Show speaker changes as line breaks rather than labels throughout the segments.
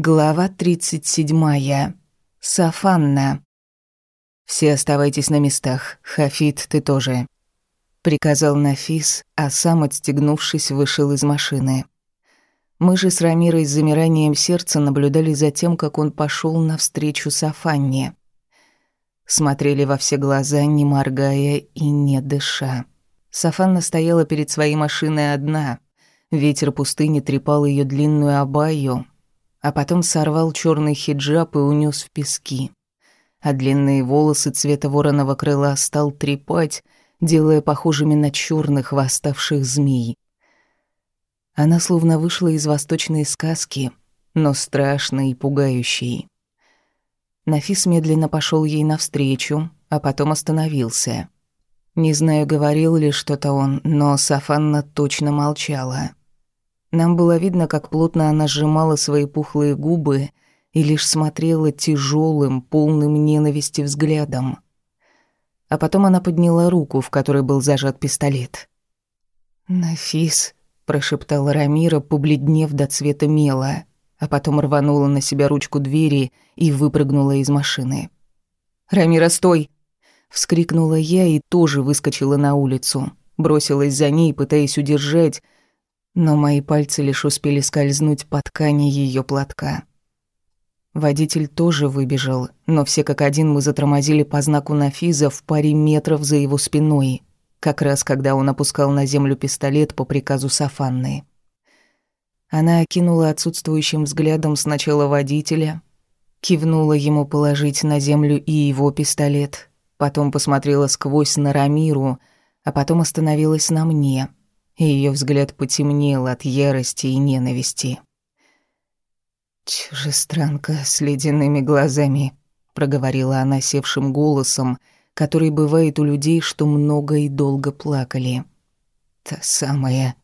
Глава 37. Сафанна. «Все оставайтесь на местах. Хафит, ты тоже», — приказал Нафис, а сам, отстегнувшись, вышел из машины. Мы же с Рамирой с замиранием сердца наблюдали за тем, как он пошел навстречу Сафанне. Смотрели во все глаза, не моргая и не дыша. Сафанна стояла перед своей машиной одна. Ветер пустыни трепал ее длинную абайю, а потом сорвал черный хиджаб и унес в пески. А длинные волосы цвета вороного крыла стал трепать, делая похожими на черных восставших змей. Она словно вышла из восточной сказки, но страшной и пугающей. Нафис медленно пошел ей навстречу, а потом остановился. Не знаю, говорил ли что-то он, но Сафанна точно молчала. Нам было видно, как плотно она сжимала свои пухлые губы и лишь смотрела тяжелым, полным ненависти взглядом. А потом она подняла руку, в которой был зажат пистолет. «Нафис», — прошептала Рамира, побледнев до цвета мела, а потом рванула на себя ручку двери и выпрыгнула из машины. «Рамира, стой!» — вскрикнула я и тоже выскочила на улицу. Бросилась за ней, пытаясь удержать, но мои пальцы лишь успели скользнуть по ткани ее платка. Водитель тоже выбежал, но все как один мы затормозили по знаку Нафиза в паре метров за его спиной, как раз когда он опускал на землю пистолет по приказу Сафанны. Она окинула отсутствующим взглядом сначала водителя, кивнула ему положить на землю и его пистолет, потом посмотрела сквозь на Рамиру, а потом остановилась на мне — и её взгляд потемнел от ярости и ненависти. «Чужестранка с ледяными глазами», — проговорила она севшим голосом, который бывает у людей, что много и долго плакали. «Та самая...»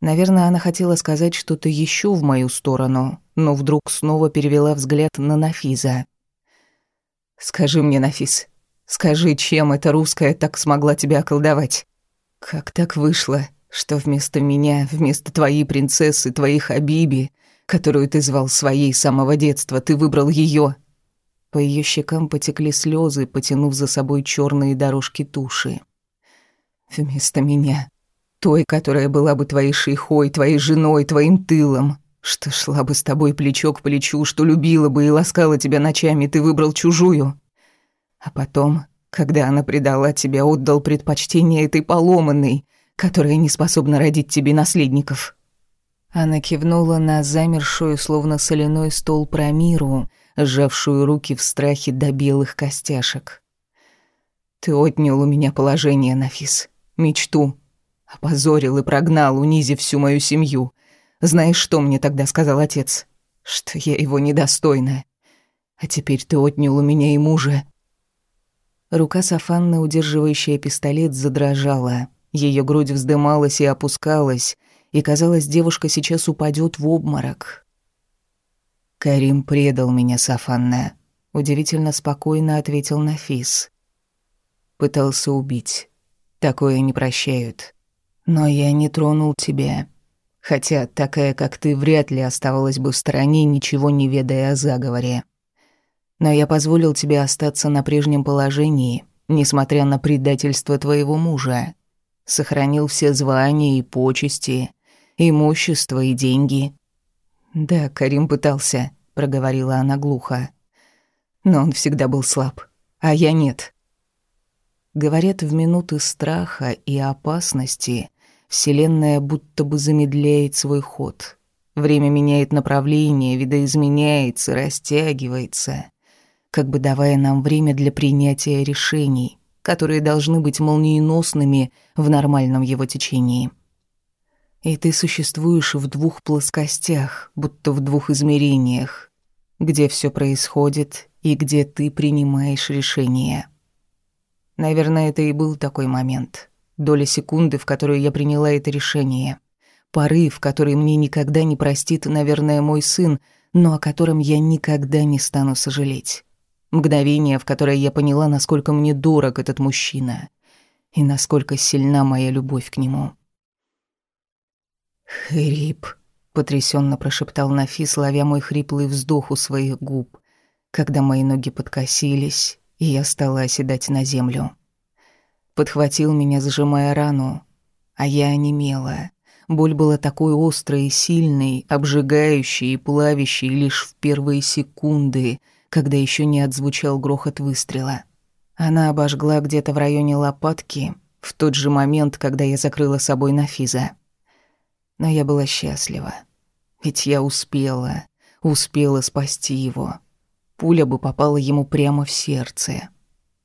Наверное, она хотела сказать что-то ещё в мою сторону, но вдруг снова перевела взгляд на Нафиза. «Скажи мне, Нафиз, скажи, чем эта русская так смогла тебя околдовать?» Как так вышло, что вместо меня, вместо твоей принцессы, твоей Хабиби, которую ты звал своей с самого детства, ты выбрал ее? По ее щекам потекли слезы, потянув за собой черные дорожки туши. Вместо меня, той, которая была бы твоей шейхой, твоей женой, твоим тылом, что шла бы с тобой плечо к плечу, что любила бы и ласкала тебя ночами, ты выбрал чужую. А потом когда она предала тебя, отдал предпочтение этой поломанной, которая не способна родить тебе наследников». Она кивнула на замершую, словно соляной стол Промиру, сжавшую руки в страхе до белых костяшек. «Ты отнял у меня положение, Нафис, мечту. Опозорил и прогнал, унизив всю мою семью. Знаешь, что мне тогда сказал отец? Что я его недостойна. А теперь ты отнял у меня и мужа, Рука Сафанны, удерживающая пистолет, задрожала. Ее грудь вздымалась и опускалась, и казалось, девушка сейчас упадет в обморок. «Карим предал меня, Сафанна», — удивительно спокойно ответил Нафис. «Пытался убить. Такое не прощают. Но я не тронул тебя. Хотя такая, как ты, вряд ли оставалась бы в стороне, ничего не ведая о заговоре. Но я позволил тебе остаться на прежнем положении, несмотря на предательство твоего мужа. Сохранил все звания и почести, имущество и деньги. Да, Карим пытался, проговорила она глухо. Но он всегда был слаб, а я нет. Говорят, в минуты страха и опасности Вселенная будто бы замедляет свой ход. Время меняет направление, видоизменяется, растягивается как бы давая нам время для принятия решений, которые должны быть молниеносными в нормальном его течении. И ты существуешь в двух плоскостях, будто в двух измерениях, где все происходит и где ты принимаешь решения. Наверное, это и был такой момент. Доля секунды, в которую я приняла это решение. Порыв, который мне никогда не простит, наверное, мой сын, но о котором я никогда не стану сожалеть. Мгновение, в которое я поняла, насколько мне дорог этот мужчина и насколько сильна моя любовь к нему. «Хрип», потрясенно прошептал Нафис, ловя мой хриплый вздох у своих губ, когда мои ноги подкосились, и я стала оседать на землю. Подхватил меня, зажимая рану, а я онемела. Боль была такой острой и сильной, обжигающей и плавящей лишь в первые секунды, когда еще не отзвучал грохот выстрела. Она обожгла где-то в районе лопатки, в тот же момент, когда я закрыла собой Нафиза. Но я была счастлива. Ведь я успела, успела спасти его. Пуля бы попала ему прямо в сердце.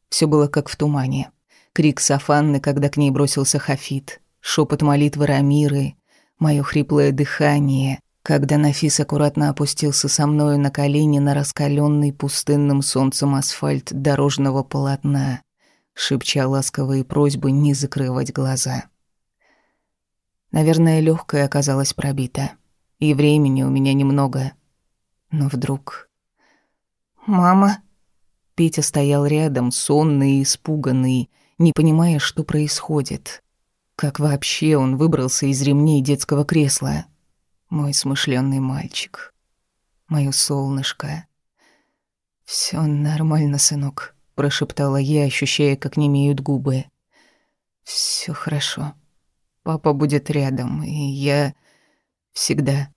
Все было как в тумане. Крик Сафанны, когда к ней бросился Хафит, шепот молитвы Рамиры, мое хриплое дыхание, когда Нафис аккуратно опустился со мною на колени на раскаленный пустынным солнцем асфальт дорожного полотна, шепча ласковые просьбы не закрывать глаза. Наверное, легкая оказалась пробита, и времени у меня немного. Но вдруг... «Мама...» Петя стоял рядом, сонный и испуганный, не понимая, что происходит. Как вообще он выбрался из ремней детского кресла? Мой смышленый мальчик. Моё солнышко. Все нормально, сынок», — прошептала я, ощущая, как немеют губы. Все хорошо. Папа будет рядом, и я всегда...»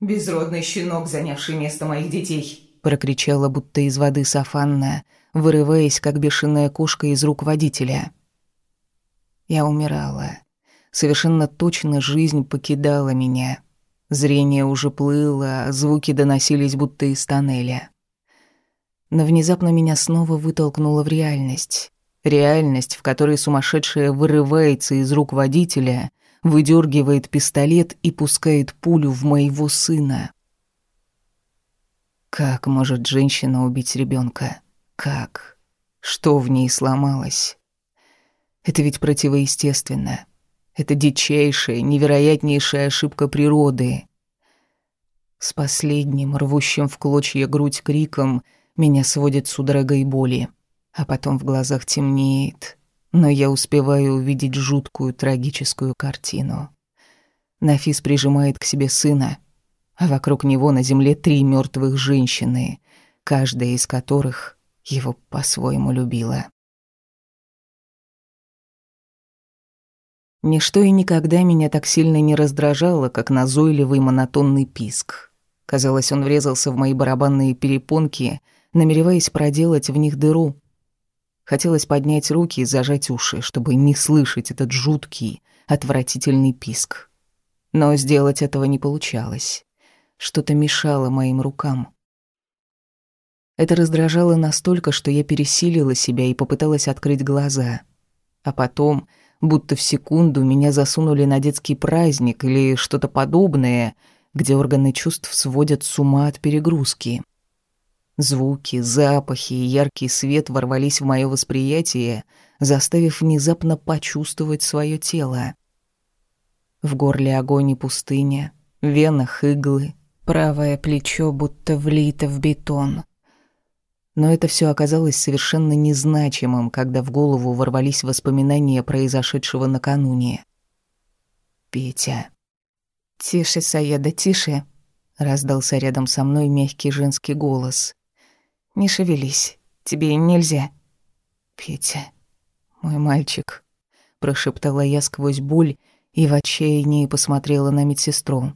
«Безродный щенок, занявший место моих детей», —
прокричала будто из воды Сафанна, вырываясь, как бешеная кошка из рук водителя. Я умирала. Совершенно точно жизнь покидала меня. Зрение уже плыло, звуки доносились будто из тоннеля. Но внезапно меня снова вытолкнуло в реальность. Реальность, в которой сумасшедшая вырывается из рук водителя, выдергивает пистолет и пускает пулю в моего сына. Как может женщина убить ребенка? Как? Что в ней сломалось? Это ведь противоестественно. Это дичайшая, невероятнейшая ошибка природы. С последним, рвущим в клочья грудь криком, меня сводит судорогой боли а потом в глазах темнеет, но я успеваю увидеть жуткую трагическую картину. Нафис прижимает к себе сына, а вокруг него на земле три мертвых женщины, каждая из которых его по-своему любила. Ничто и никогда меня так сильно не раздражало, как назойливый монотонный писк. Казалось, он врезался в мои барабанные перепонки, намереваясь проделать в них дыру. Хотелось поднять руки и зажать уши, чтобы не слышать этот жуткий, отвратительный писк. Но сделать этого не получалось. Что-то мешало моим рукам. Это раздражало настолько, что я пересилила себя и попыталась открыть глаза. А потом, будто в секунду, меня засунули на детский праздник или что-то подобное, где органы чувств сводят с ума от перегрузки. Звуки, запахи и яркий свет ворвались в мое восприятие, заставив внезапно почувствовать свое тело. В горле огонь и пустыня, в венах иглы, правое плечо будто влито в бетон. Но это все оказалось совершенно незначимым, когда в голову ворвались воспоминания произошедшего накануне. Петя. «Тише, Саеда, тише!» — раздался рядом со мной мягкий женский голос. Не шевелись, тебе нельзя. Петя, мой мальчик, прошептала я сквозь боль и в отчаянии посмотрела на медсестру.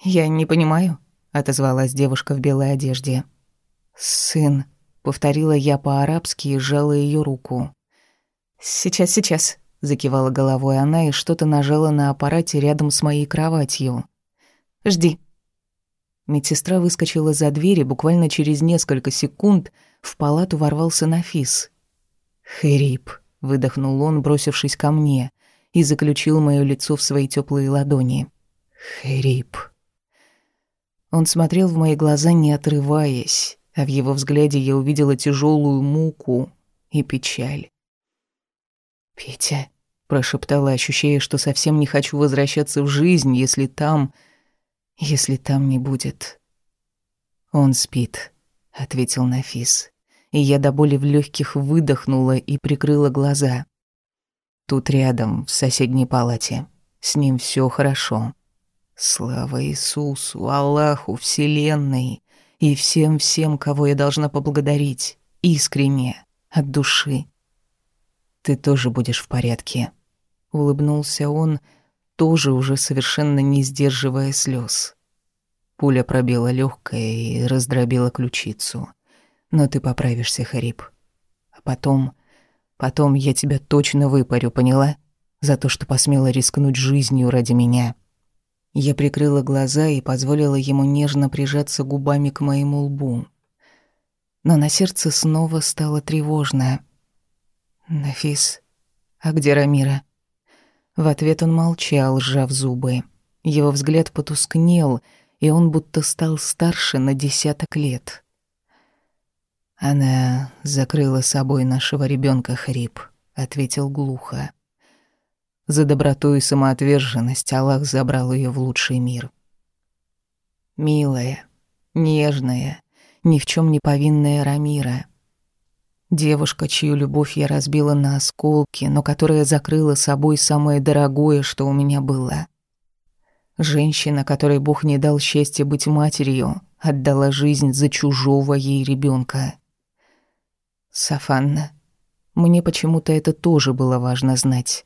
Я не понимаю, отозвалась девушка в белой одежде. Сын, повторила я по-арабски и сжала ее руку. Сейчас, сейчас, закивала головой она и что-то нажала на аппарате рядом с моей кроватью. Жди. Медсестра выскочила за дверь, и буквально через несколько секунд в палату ворвался Нафис. «Хрип», — выдохнул он, бросившись ко мне, и заключил моё лицо в свои теплые ладони. «Хрип». Он смотрел в мои глаза, не отрываясь, а в его взгляде я увидела тяжелую муку и печаль. «Петя», — прошептала, ощущая, что совсем не хочу возвращаться в жизнь, если там если там не будет. Он спит, ответил Нафис. И я до боли в легких выдохнула и прикрыла глаза. Тут рядом, в соседней палате. С ним все хорошо. Слава Иисусу, Аллаху, Вселенной и всем-всем, кого я должна поблагодарить, искренне, от души. Ты тоже будешь в порядке. Улыбнулся он, тоже уже совершенно не сдерживая слез. Пуля пробила легкое и раздробила ключицу. Но ты поправишься, Хариб. А потом... Потом я тебя точно выпарю, поняла? За то, что посмела рискнуть жизнью ради меня. Я прикрыла глаза и позволила ему нежно прижаться губами к моему лбу. Но на сердце снова стало тревожно. «Нафис, а где Рамира?» В ответ он молчал, сжав зубы. Его взгляд потускнел, и он будто стал старше на десяток лет. «Она закрыла собой нашего ребенка, Хрип», — ответил глухо. За доброту и самоотверженность Аллах забрал ее в лучший мир. Милая, нежная, ни в чем не повинная Рамира. Девушка, чью любовь я разбила на осколки, но которая закрыла собой самое дорогое, что у меня было. Женщина, которой Бог не дал счастья быть матерью, отдала жизнь за чужого ей ребенка. Сафанна. Мне почему-то это тоже было важно знать.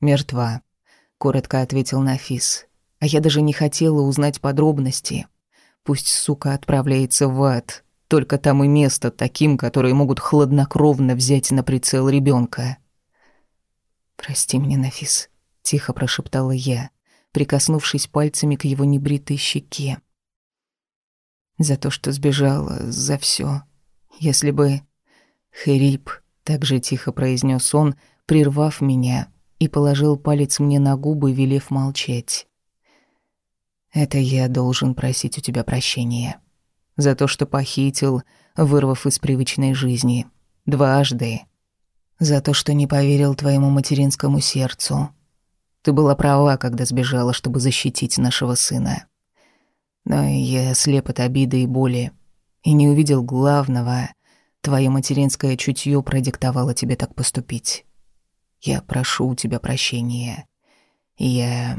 «Мертва», — коротко ответил Нафис. «А я даже не хотела узнать подробности. Пусть сука отправляется в ад. Только там и место таким, которые могут хладнокровно взять на прицел ребенка. «Прости меня, Нафис», — тихо прошептала я, прикоснувшись пальцами к его небритой щеке. «За то, что сбежала, за все. Если бы...» «Хрип», — так же тихо произнес он, прервав меня, и положил палец мне на губы, велев молчать. «Это я должен просить у тебя прощения. За то, что похитил, вырвав из привычной жизни. Дважды. За то, что не поверил твоему материнскому сердцу. Ты была права, когда сбежала, чтобы защитить нашего сына. Но я слеп от обиды и боли. И не увидел главного. Твое материнское чутье продиктовало тебе так поступить. Я прошу у тебя прощения. Я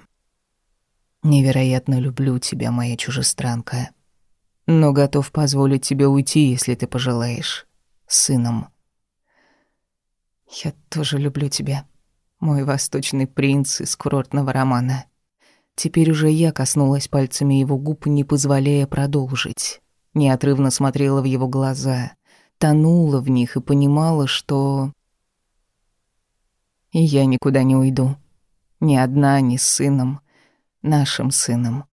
невероятно люблю тебя, моя чужестранка. Но готов позволить тебе уйти, если ты пожелаешь. Сыном. Я тоже люблю тебя, мой восточный принц из курортного романа. Теперь уже я коснулась пальцами его губ, не позволяя продолжить. Неотрывно смотрела в его глаза, тонула в них и понимала, что и я никуда не уйду. Ни одна, ни с сыном. Нашим сыном.